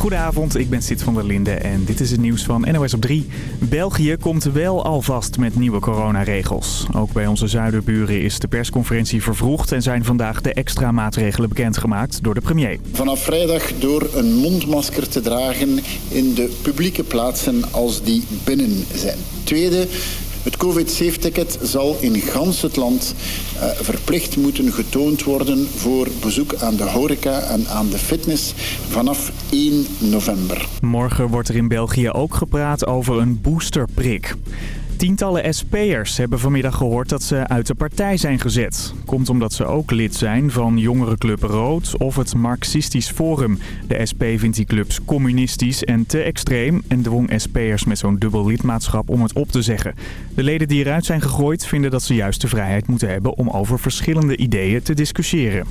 Goedenavond, ik ben Sid van der Linde en dit is het nieuws van NOS op 3. België komt wel alvast met nieuwe coronaregels. Ook bij onze zuiderburen is de persconferentie vervroegd... en zijn vandaag de extra maatregelen bekendgemaakt door de premier. Vanaf vrijdag door een mondmasker te dragen in de publieke plaatsen als die binnen zijn. Tweede, het COVID-safe-ticket zal in gans het land uh, verplicht moeten getoond worden voor bezoek aan de horeca en aan de fitness vanaf 1 november. Morgen wordt er in België ook gepraat over een boosterprik. Tientallen SP'ers hebben vanmiddag gehoord dat ze uit de partij zijn gezet. Komt omdat ze ook lid zijn van Jongerenclub Rood of het Marxistisch Forum. De SP vindt die clubs communistisch en te extreem en dwong SP'ers met zo'n dubbel lidmaatschap om het op te zeggen. De leden die eruit zijn gegooid vinden dat ze juist de vrijheid moeten hebben om over verschillende ideeën te discussiëren.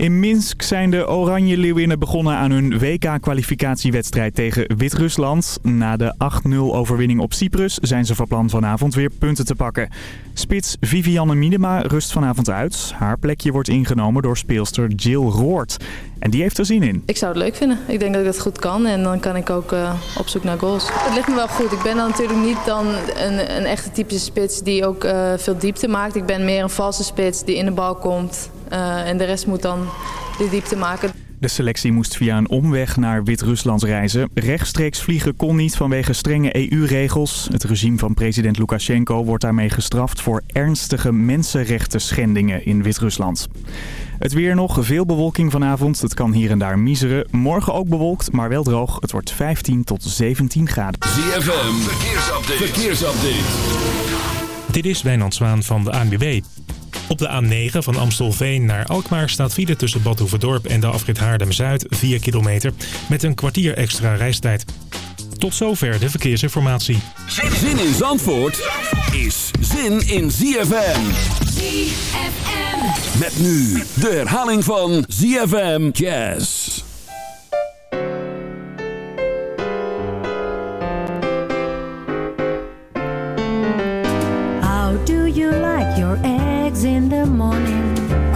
In Minsk zijn de Oranje Leeuwinnen begonnen aan hun WK-kwalificatiewedstrijd tegen Wit-Rusland. Na de 8-0 overwinning op Cyprus zijn ze van plan vanavond weer punten te pakken. Spits Vivianne Miedema rust vanavond uit. Haar plekje wordt ingenomen door speelster Jill Roord. En die heeft er zin in. Ik zou het leuk vinden. Ik denk dat ik het goed kan en dan kan ik ook uh, op zoek naar goals. Het ligt me wel goed. Ik ben dan natuurlijk niet dan een, een echte typische spits die ook uh, veel diepte maakt. Ik ben meer een valse spits die in de bal komt uh, en de rest moet dan de diepte maken. De selectie moest via een omweg naar Wit-Rusland reizen. Rechtstreeks vliegen kon niet vanwege strenge EU-regels. Het regime van president Lukashenko wordt daarmee gestraft voor ernstige mensenrechten schendingen in Wit-Rusland. Het weer nog, veel bewolking vanavond. Het kan hier en daar miseren. Morgen ook bewolkt, maar wel droog. Het wordt 15 tot 17 graden. ZFM, verkeersupdate. verkeersupdate. Dit is Wijnand Zwaan van de ANWB. Op de A9 van Amstelveen naar Alkmaar staat file tussen Bad Hoeverdorp en de afrit Haardem-Zuid 4 kilometer met een kwartier extra reistijd. Tot zover de verkeersinformatie. Zin in Zandvoort is zin in ZFM. ZFM. Met nu de herhaling van ZFM Jazz.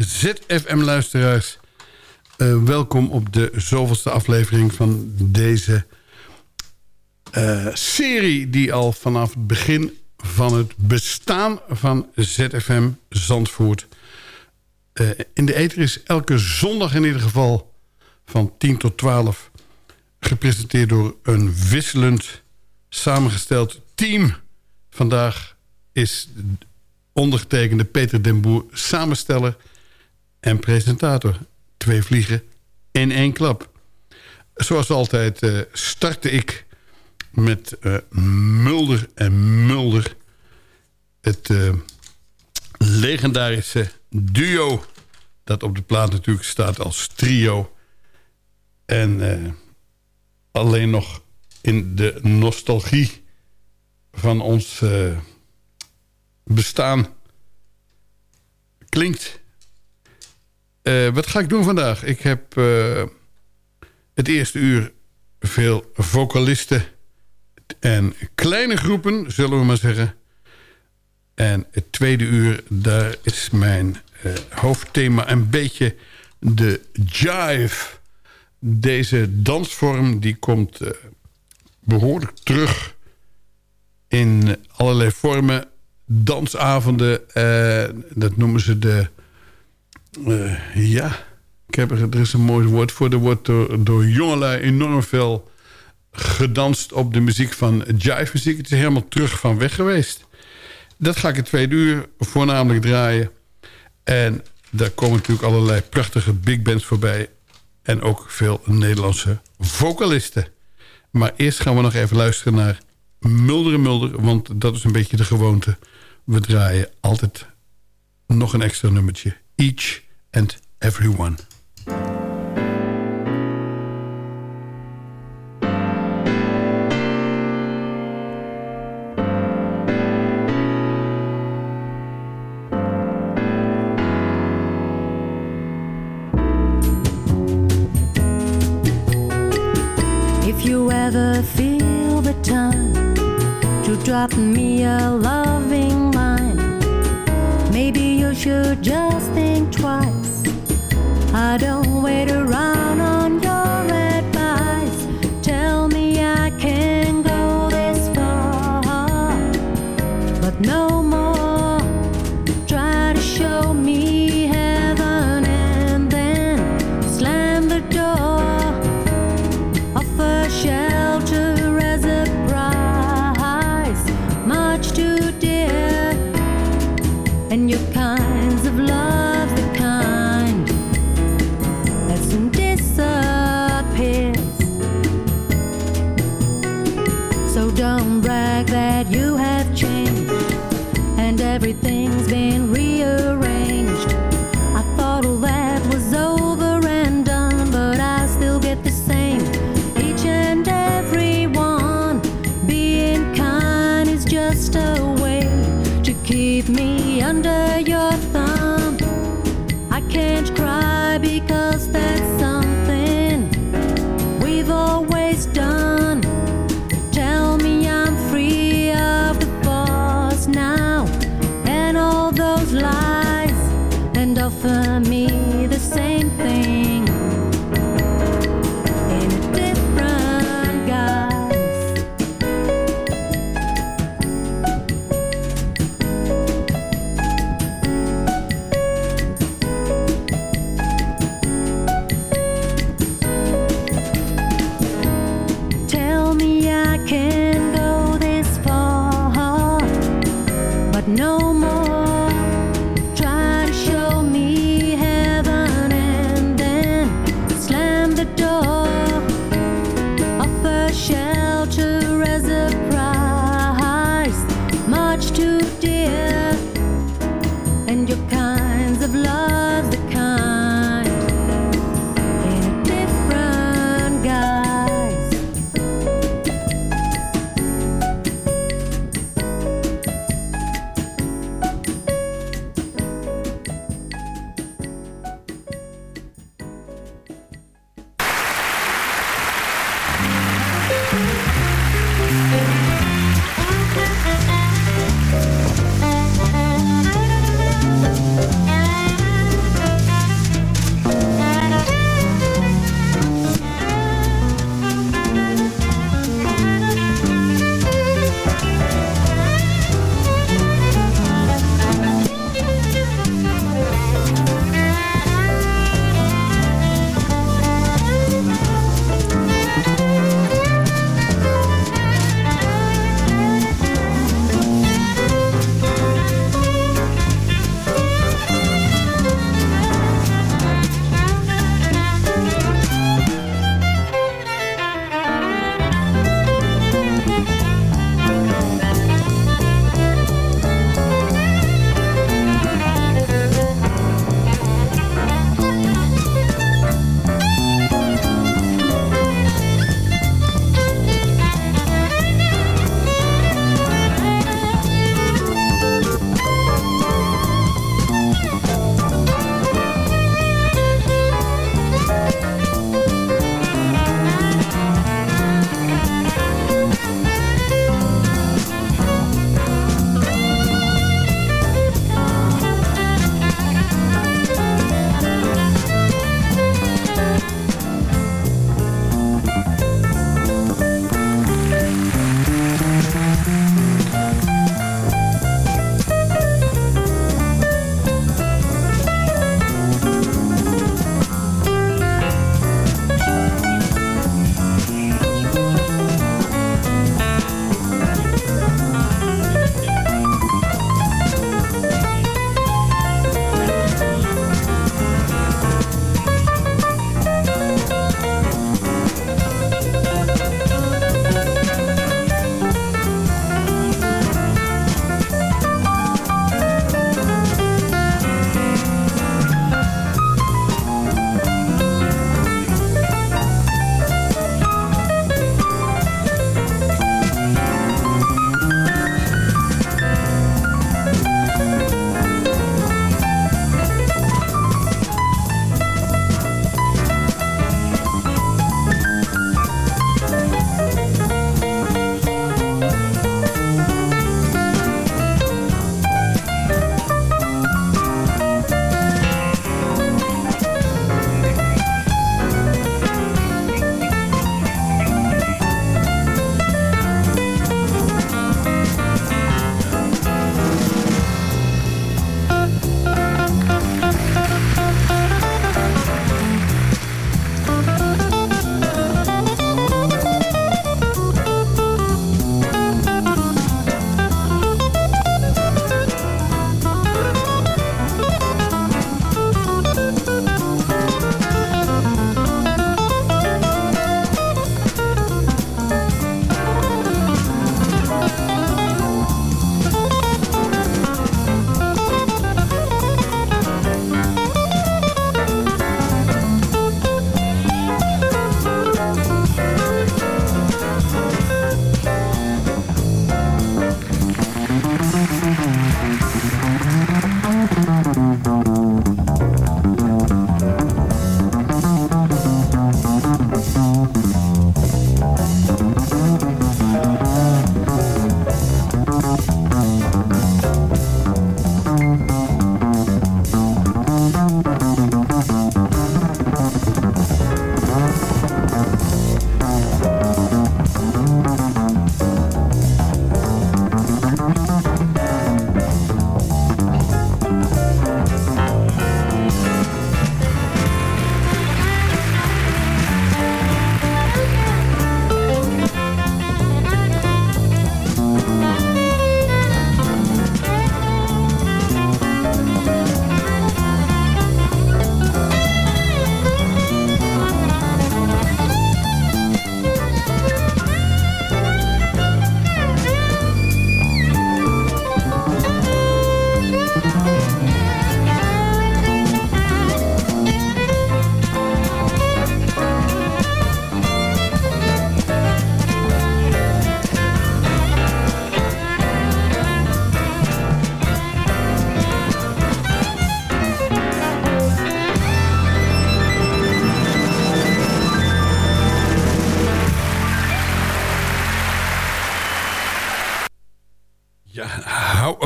ZFM-luisteraars. Uh, welkom op de zoveelste aflevering van deze uh, serie... die al vanaf het begin van het bestaan van ZFM Zandvoort... Uh, in de ether is elke zondag in ieder geval van 10 tot 12... gepresenteerd door een wisselend samengesteld team. Vandaag is ondergetekende Peter den Boer samensteller en presentator. Twee vliegen in één klap. Zoals altijd uh, startte ik met uh, Mulder en Mulder. Het uh, legendarische duo dat op de plaat natuurlijk staat als trio. En alleen nog in de nostalgie van ons bestaan klinkt. Uh, wat ga ik doen vandaag? Ik heb uh, het eerste uur veel vocalisten en kleine groepen, zullen we maar zeggen. En het tweede uur, daar is mijn uh, hoofdthema een beetje de jive. Deze dansvorm die komt behoorlijk terug in allerlei vormen dansavonden. Dat noemen ze de... Uh, ja, ik heb er, er is een mooi woord voor. Er wordt door, door jongelui enorm veel gedanst op de muziek van jive muziek. Het is helemaal terug van weg geweest. Dat ga ik in twee uur voornamelijk draaien. En daar komen natuurlijk allerlei prachtige big bands voorbij. En ook veel Nederlandse vocalisten. Maar eerst gaan we nog even luisteren naar Mulder en Mulder. Want dat is een beetje de gewoonte we draaien altijd nog een extra nummertje. Each and Everyone.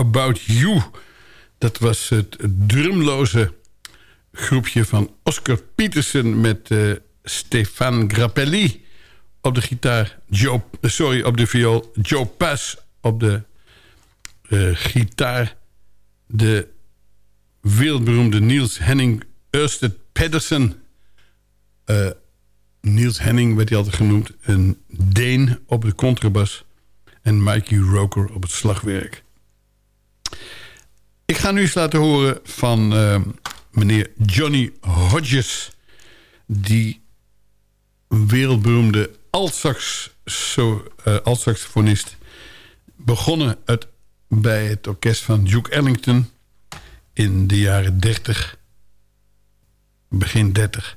About You. Dat was het drumloze groepje van Oscar Peterson... met uh, Stefan Grappelli op de gitaar. Joe, sorry, op de viool. Joe Pass op de uh, gitaar. De wereldberoemde Niels Henning Ørsted Pedersen... Uh, Niels Henning werd hij altijd genoemd. Een Deen op de contrabas. En Mikey Roker op het slagwerk. Ik ga nu eens laten horen van uh, meneer Johnny Hodges. Die wereldberoemde altsaxofonist. Begonnen het, bij het orkest van Duke Ellington in de jaren 30. Begin 30.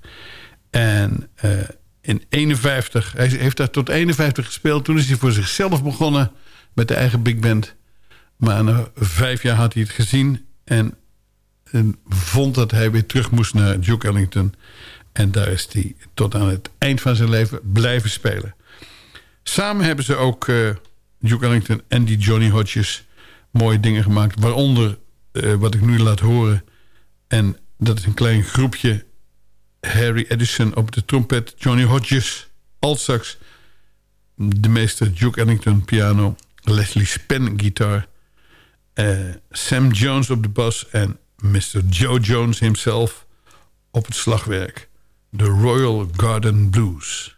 En uh, in 51, hij heeft daar tot 51 gespeeld. Toen is hij voor zichzelf begonnen met de eigen big band. Maar na vijf jaar had hij het gezien en, en vond dat hij weer terug moest naar Duke Ellington. En daar is hij tot aan het eind van zijn leven blijven spelen. Samen hebben ze ook uh, Duke Ellington en die Johnny Hodges mooie dingen gemaakt. Waaronder uh, wat ik nu laat horen. En dat is een klein groepje Harry Edison op de trompet... Johnny Hodges, altsax... de meester Duke Ellington piano... Leslie Spen gitaar... Uh, Sam Jones op de bas... en Mr. Joe Jones himself op het slagwerk. The Royal Garden Blues...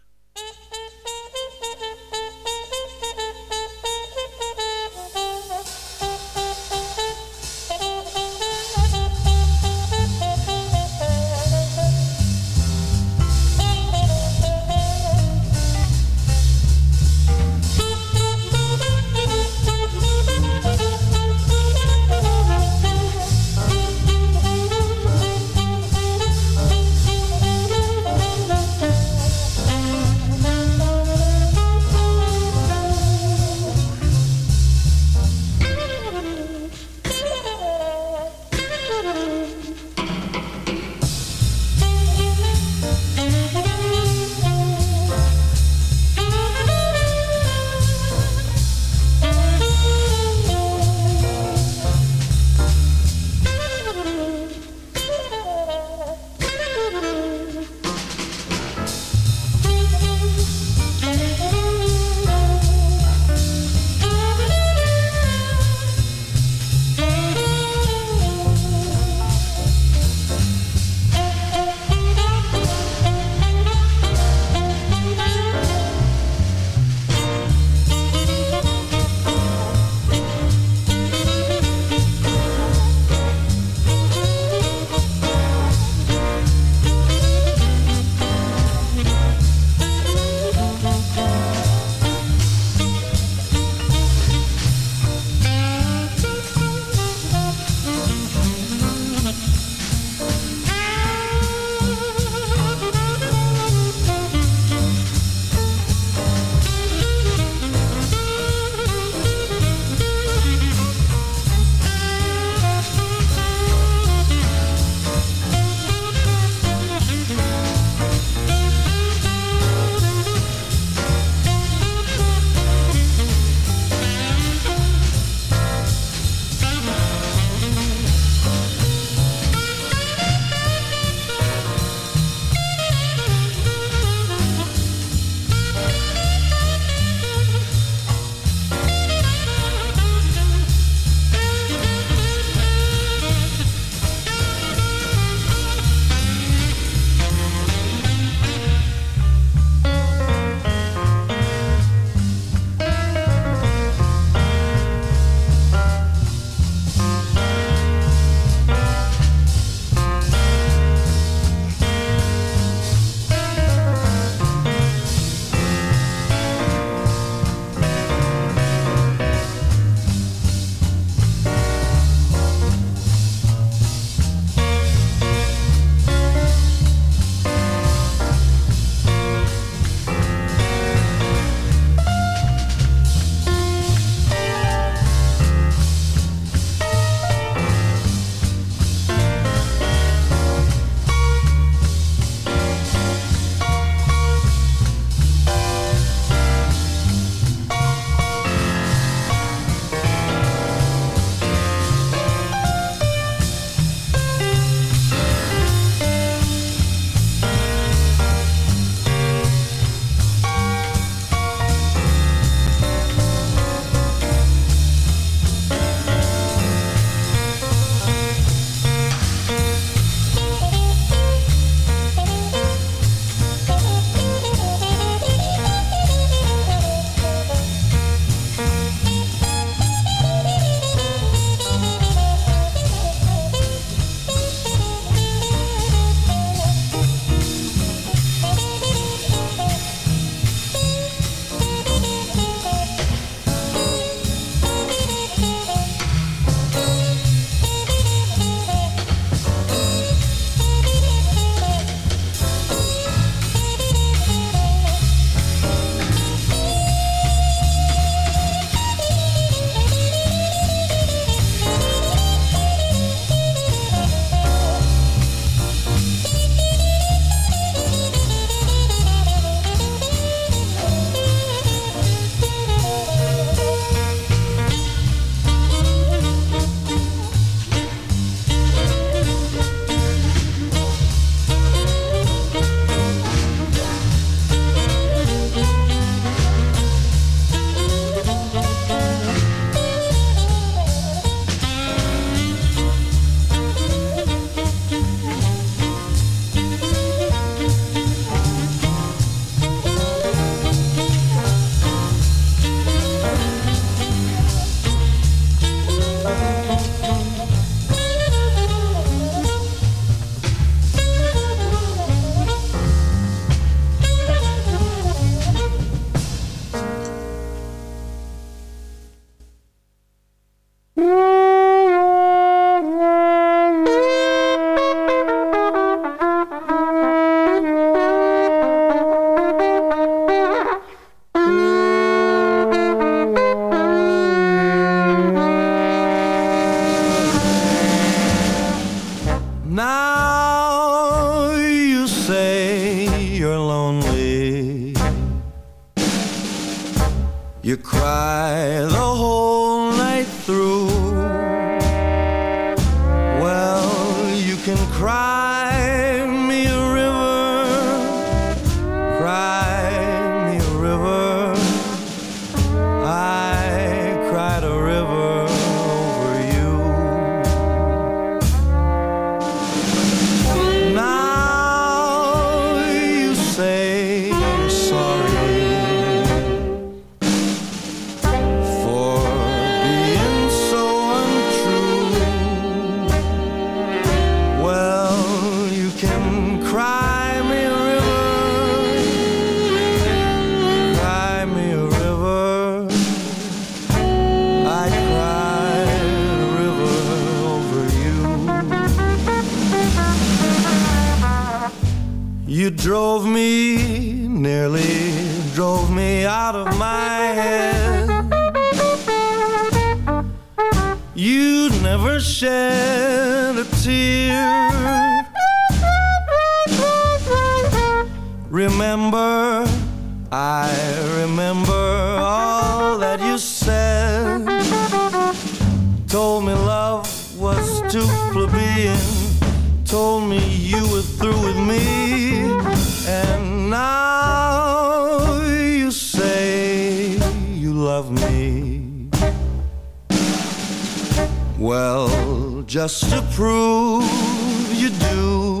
Well, just to prove you do,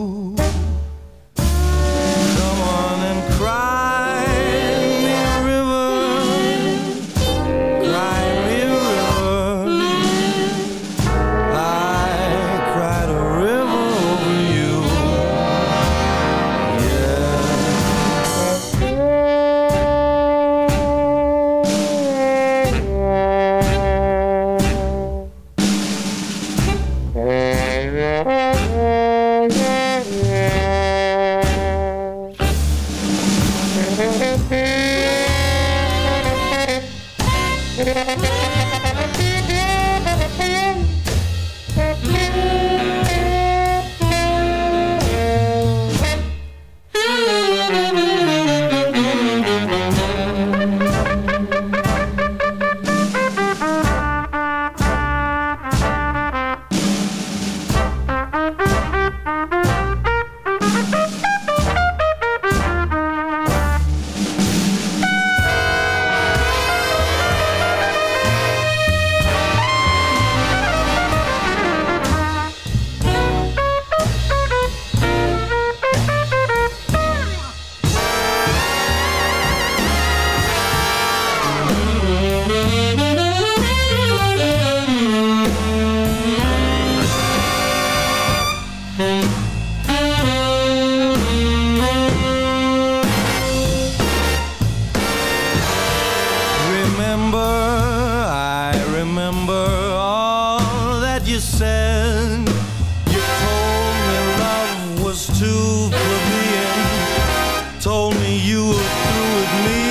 Told me you were through with me,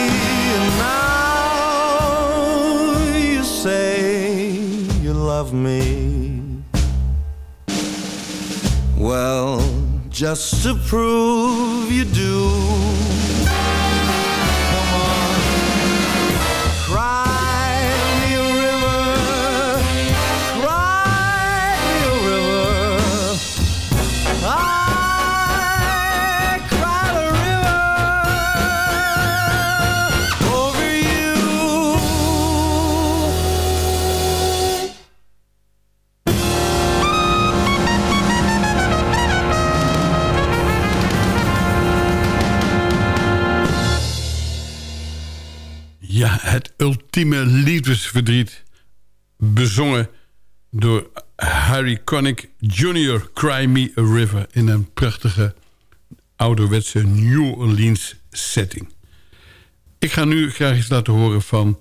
and now you say you love me. Well, just to prove you do. Het ultieme liefdesverdriet. Bezongen door Harry Connick Jr. Cry Me a River. In een prachtige ouderwetse New Orleans setting. Ik ga nu graag eens laten horen van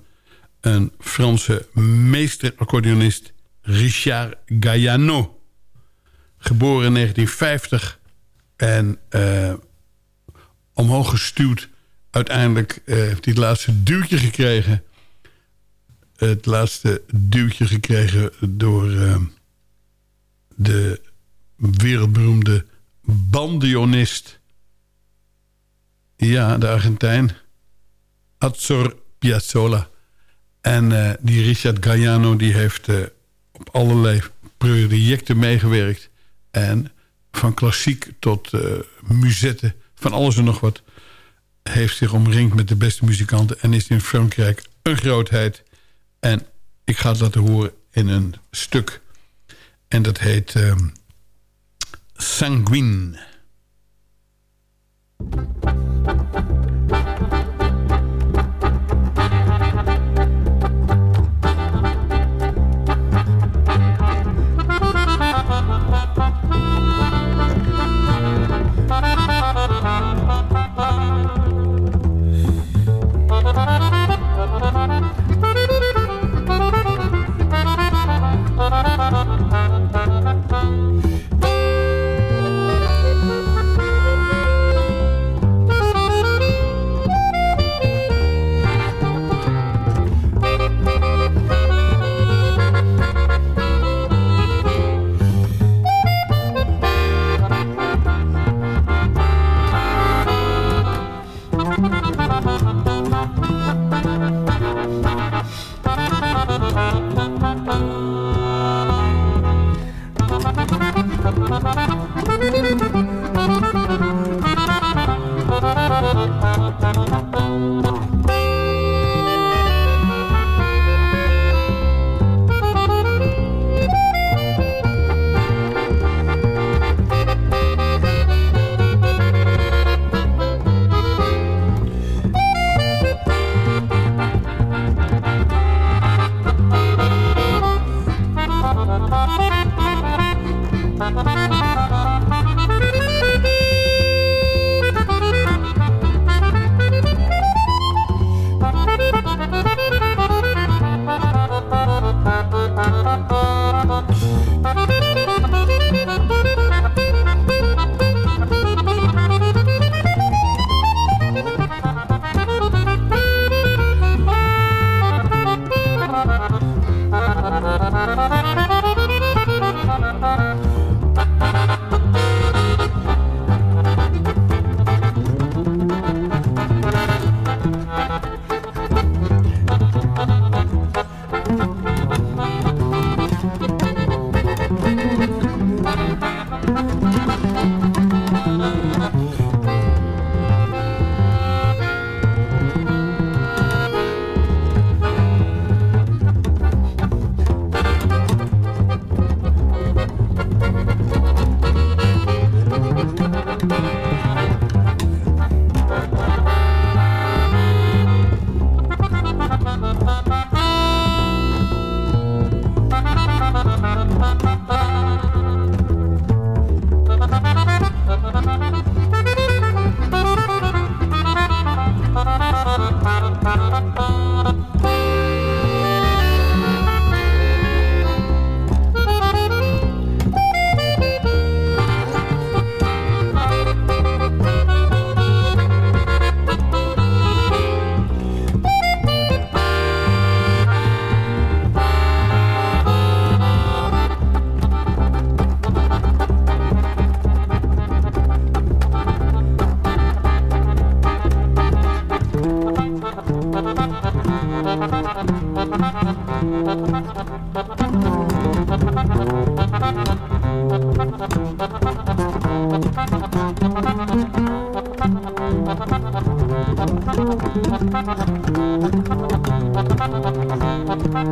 een Franse meester-accordeonist... Richard Gaiano. Geboren in 1950 en eh, omhoog gestuurd. Uiteindelijk eh, heeft hij het laatste duwtje gekregen. Het laatste duwtje gekregen door eh, de wereldberoemde bandionist. Ja, de Argentijn. Azor Piazzolla. En eh, die Richard Galliano die heeft eh, op allerlei projecten meegewerkt. En van klassiek tot muzetten, van alles en nog wat... heeft zich omringd met de beste muzikanten... en is in Frankrijk een grootheid. En ik ga het laten horen in een stuk. En dat heet uh, Sanguine.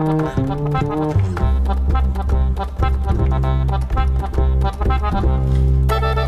Thank you.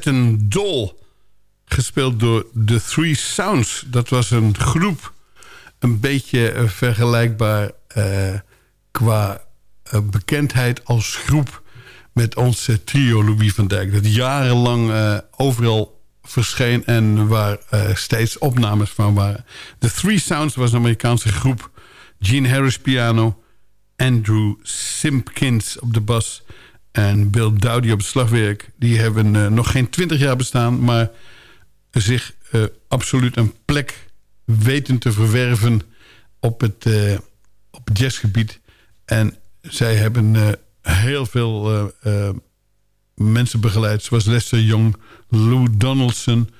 Satin Doll. Gespeeld door The Three Sounds. Dat was een groep een beetje eh, vergelijkbaar uh, qua uh, bekendheid als groep met onze trio Louis van Dijk. Dat jarenlang overal verscheen en waar steeds opnames van waren. The Three Sounds was een Amerikaanse groep. Gene Harris piano, Andrew Simpkins op de bas en Bill Dowdy op het slagwerk. Die hebben nog geen twintig jaar bestaan, maar zich absoluut een plek weten te verwerven op het, uh, op jazzgebied. En zij hebben heel veel mensen begeleid. Zoals Lester Young, Lou Donaldson,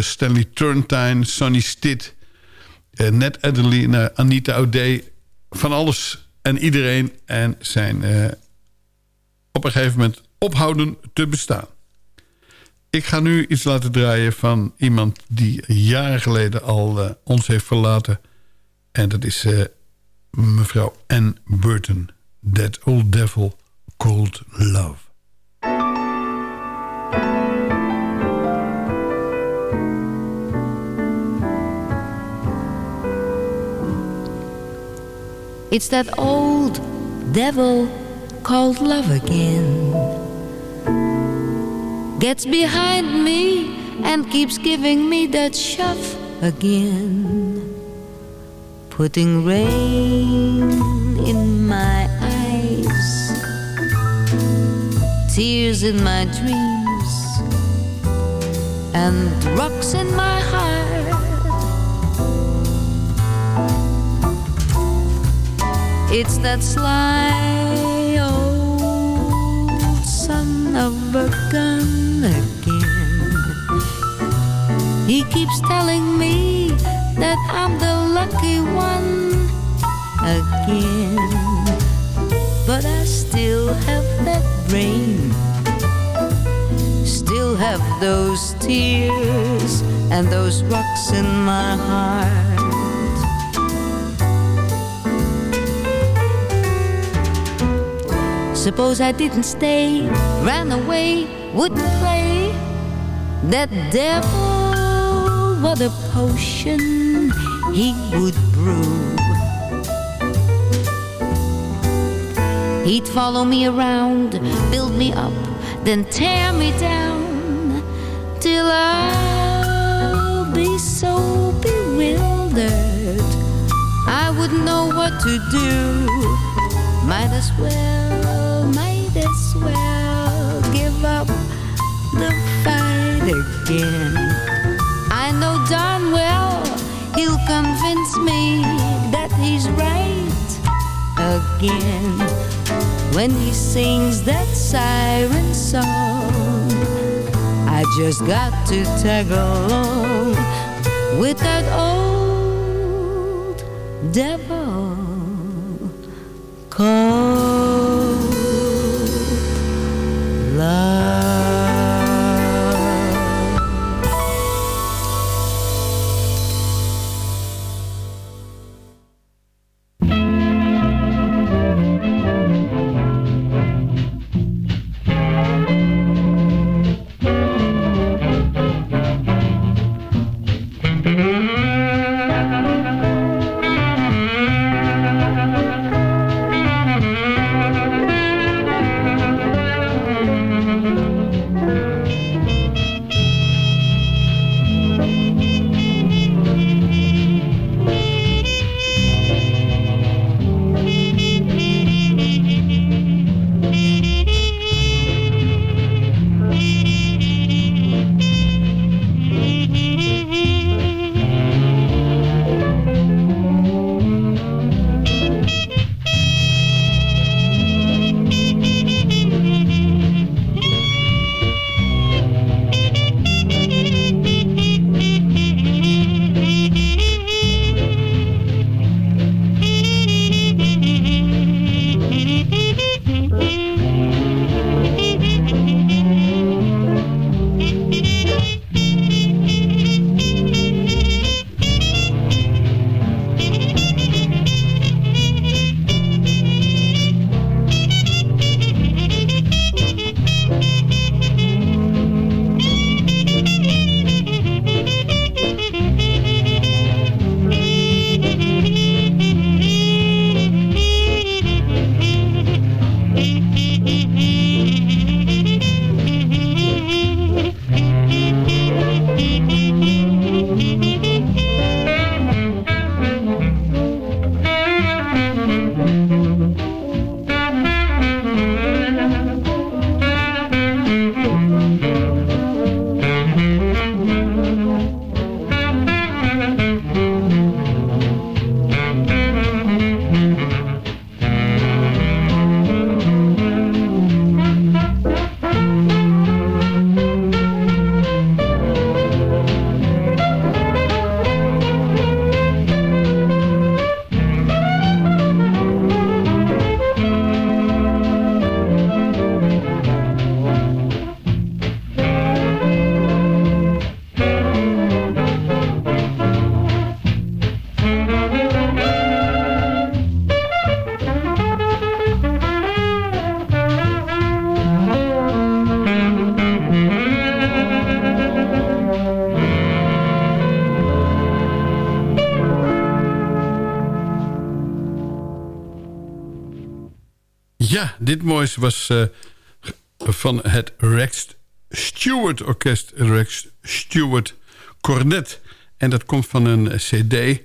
Stanley Turntine, Sonny Stitt... Ned Adderley, Anita O'Day. Van alles en iedereen. En zijn op een gegeven moment ophouden te bestaan. Ik ga nu iets laten draaien van iemand die jaren geleden al uh, ons heeft verlaten. En dat is uh, mevrouw Anne Burton. That Old Devil Called Love. It's that old devil called love again gets behind me and keeps giving me that shove again. Putting rain in my eyes, tears in my dreams, and rocks in my heart. It's that sly a gun again. He keeps telling me that I'm the lucky one again. But I still have that brain, still have those tears and those rocks in my heart. Suppose I didn't stay, ran away wouldn't play. That devil what a potion he would brew. He'd follow me around build me up then tear me down till I'll be so bewildered. I wouldn't know what to do. Might as well well give up the fight again. I know darn well he'll convince me that he's right again when he sings that siren song. I just got to tag along with that old devil called dit mooiste was uh, van het Rex Stewart Orkest. Rex Stewart Cornet. En dat komt van een cd.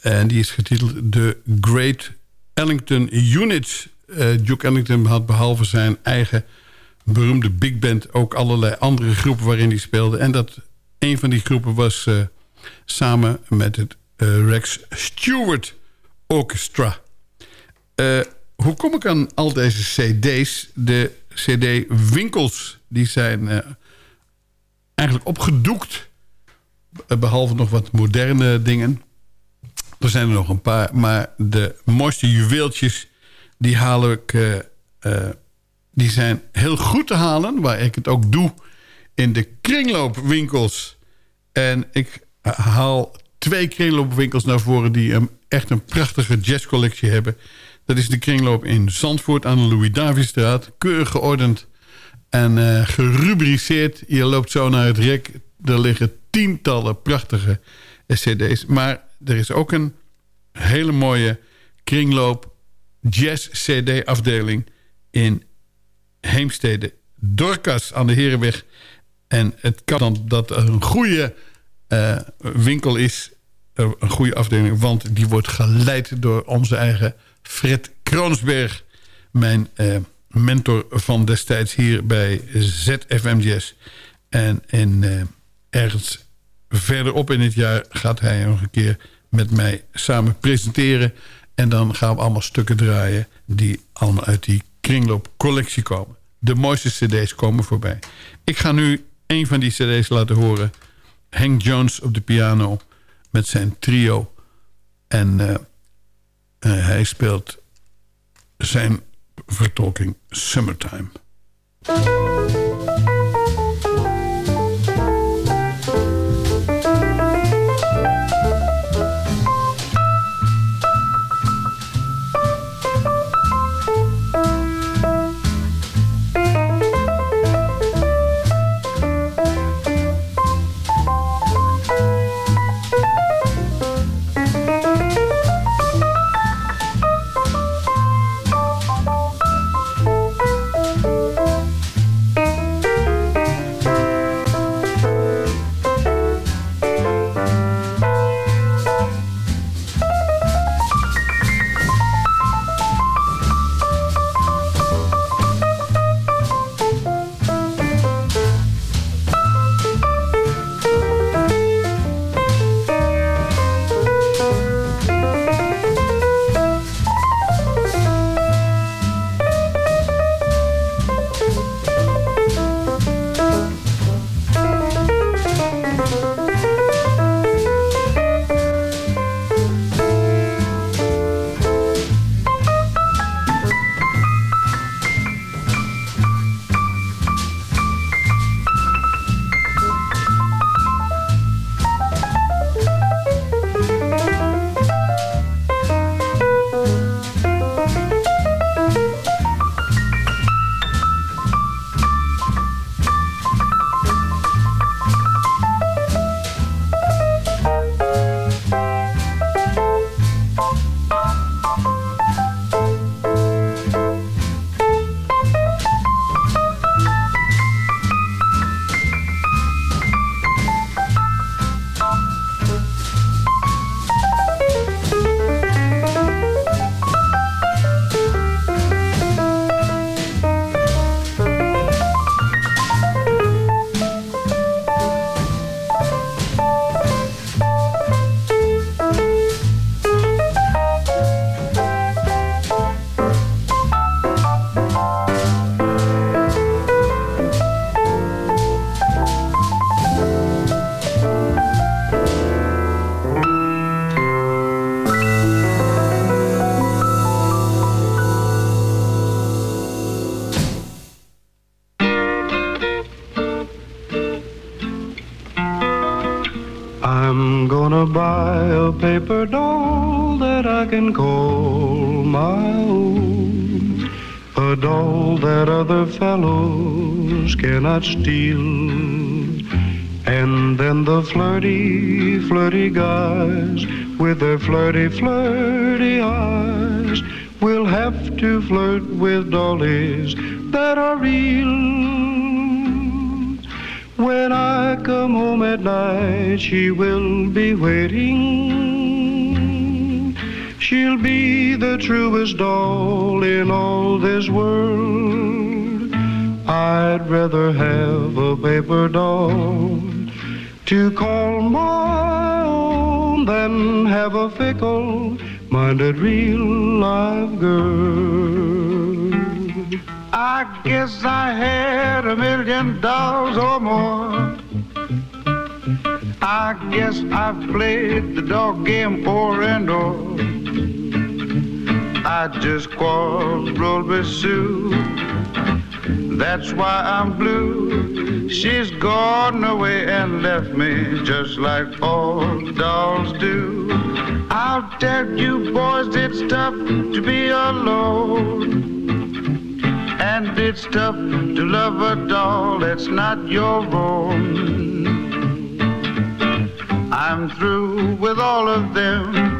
En die is getiteld The Great Ellington Units. Uh, Duke Ellington had behalve zijn eigen beroemde big band... ook allerlei andere groepen waarin hij speelde. En dat een van die groepen was uh, samen met het Rex Stewart Orchestra. Hoe kom ik aan al deze cd's? De cd-winkels die zijn eigenlijk opgedoekt. Behalve nog wat moderne dingen. Er zijn er nog een paar. Maar de mooiste juweeltjes, die haal ik... Uh, die zijn heel goed te halen. Waar ik het ook doe in de kringloopwinkels. En ik haal twee kringloopwinkels naar voren... die een, echt een prachtige jazzcollectie hebben. Dat is de kringloop in Zandvoort aan de Louis-Davidstraat. Keurig geordend en uh, gerubriceerd. Je loopt zo naar het rek. Er liggen tientallen prachtige cd's. Maar er is ook een hele mooie kringloop jazz cd afdeling in Heemstede. Dorcas aan de Herenweg. En het kan dan dat er een goede uh, winkel is. Uh, een goede afdeling. Want die wordt geleid door onze eigen Fred Kroonsberg. Mijn uh, mentor van destijds hier bij ZFM. En in, ergens verderop in het jaar gaat hij nog een keer met mij samen presenteren. En dan gaan we allemaal stukken draaien die allemaal uit die kringloopcollectie komen. De mooiste cd's komen voorbij. Ik ga nu een van die cd's laten horen. Hank Jones op de piano met zijn trio. En uh, uh, hij speelt zijn vertolking Summertime. Cannot steal. And then the flirty, flirty guys with their flirty, flirty eyes will have to flirt with dollies that are real. When I come home at night, she will be waiting. She'll be the truest doll in all this world. I'd rather have a paper doll to call my own than have a fickle-minded real live girl. I guess I had a million dollars or more. I guess I've played the dog game for and o'er. I just quarreled with Sue. That's why I'm blue. She's gone away and left me just like all dolls do. I'll tell you boys, it's tough to be alone. And it's tough to love a doll that's not your own. I'm through with all of them.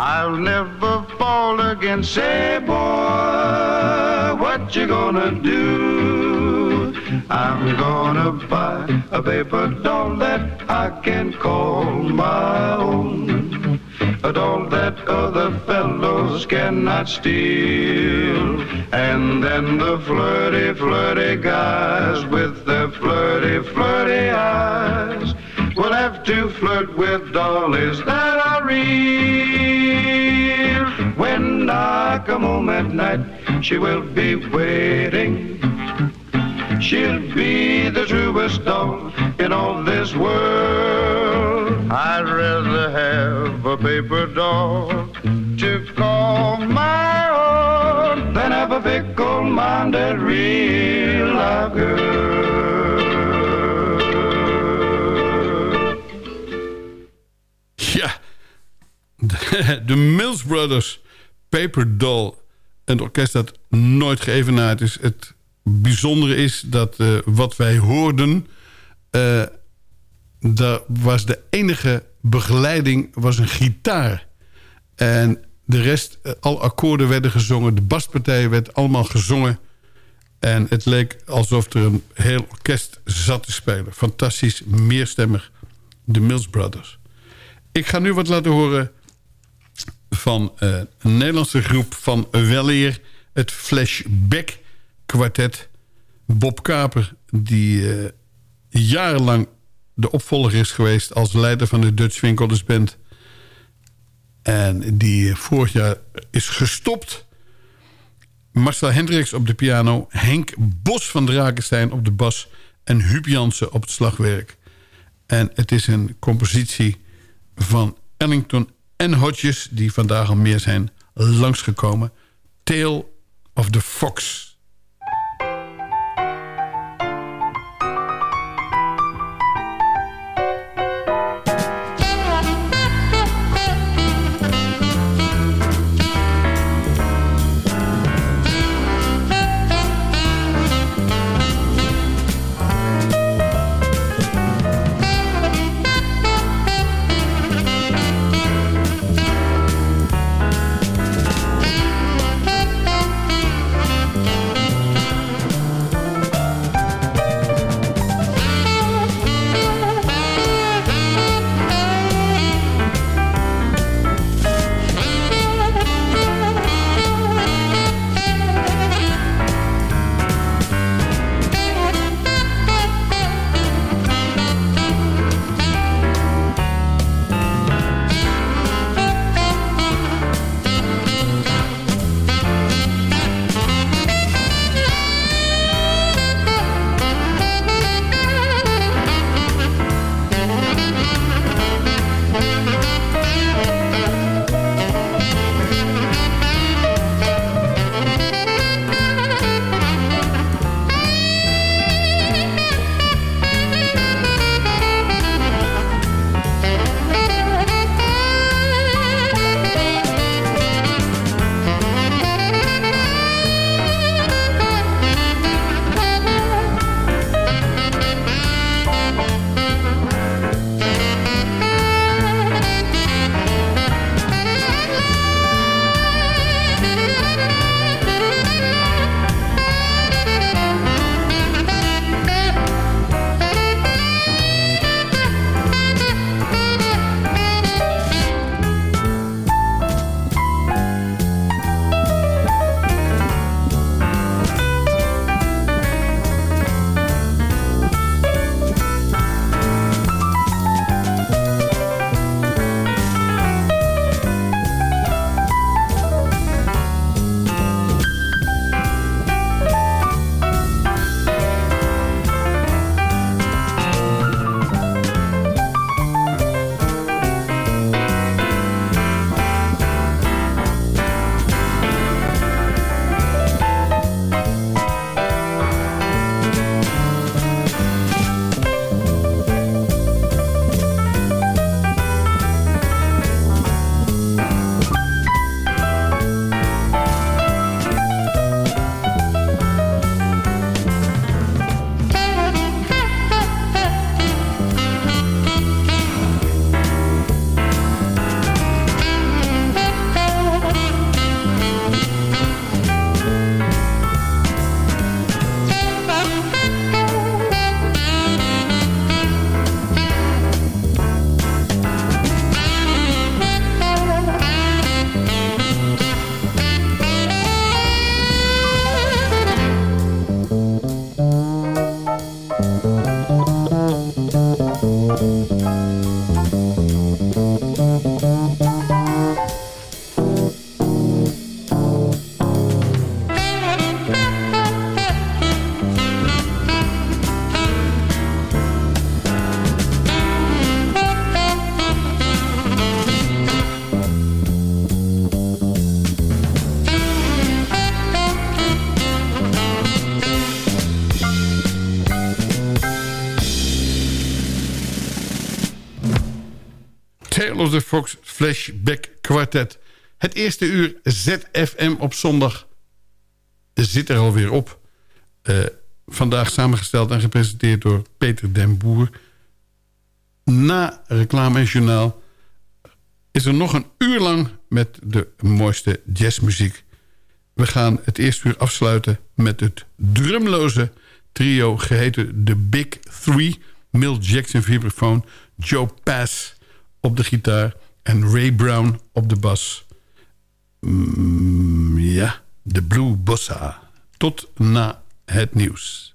I'll never fall again. Say, boy, what you gonna do? I'm gonna buy a paper doll that I can call my own. A doll that other fellows cannot steal. And then the flirty, flirty guys with their flirty, flirty eyes will have to flirt with dollies that are real. When I come home at night, she will be waiting. She'll be the truest doll in all this world. I'd rather have a paper doll to call my own than have a fickle-minded real live girl. Ja, de Mills Brothers, Paper Doll. Een orkest dat nooit geëvenaard is. Het bijzondere is dat eh, wat wij hoorden... eh daar was de enige begeleiding was een gitaar. En de rest, eh, al akkoorden werden gezongen. De baspartij werd allemaal gezongen. En het leek alsof er een heel orkest zat te spelen. Fantastisch, meerstemmig. De Mills Brothers. Ik ga nu wat laten horen van eh, een Nederlandse groep van Weleer. Het Flashback kwartet. Bob Kaper, die eh, jarenlang de opvolger is geweest... als leider van de Dutch Winkelers Band. En die vorig jaar is gestopt. Marcel Hendricks op de piano. Henk Bos van Drakenstein op de bas. En Huub Jansen op het slagwerk. En het is een compositie van Ellington en Hodges... die vandaag al meer zijn langsgekomen. Tale of the Fox... Of the Fox Flashback Quartet. Het eerste uur ZFM op zondag zit er alweer op. Eh, vandaag samengesteld en gepresenteerd door Peter den Boer. Na reclame en journaal is er nog een uur lang met de mooiste jazzmuziek. We gaan het eerste uur afsluiten met het drumloze trio geheten The Big Three. Mill Jackson vibrafoon, Joe Pass op de gitaar en Ray Brown op de bas. Mm, ja, de Blue Bossa. Tot na het nieuws.